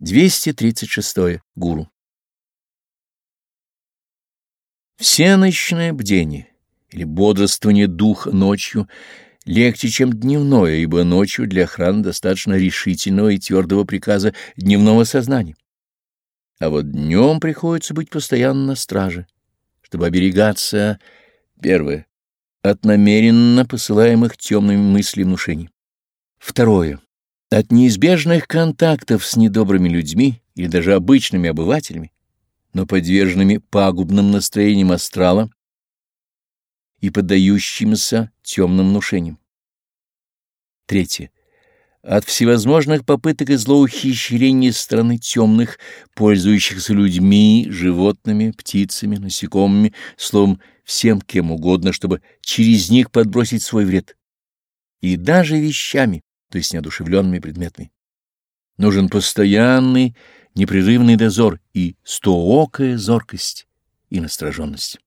236. Гуру. Всеночное бдение или бодрствование духа ночью легче, чем дневное, ибо ночью для охраны достаточно решительного и твердого приказа дневного сознания. А вот днем приходится быть постоянно на страже, чтобы оберегаться, первое, от намеренно посылаемых темными мыслей внушений. Второе от неизбежных контактов с недобрыми людьми или даже обычными обывателями, но подверженными пагубным настроениям астрала и поддающимся темным внушениям. Третье. От всевозможных попыток и злоухищрений страны темных, пользующихся людьми, животными, птицами, насекомыми, словом, всем кем угодно, чтобы через них подбросить свой вред. И даже вещами, то есть неодушевленными предметами. Нужен постоянный, непрерывный дозор и стоокая зоркость и настороженность.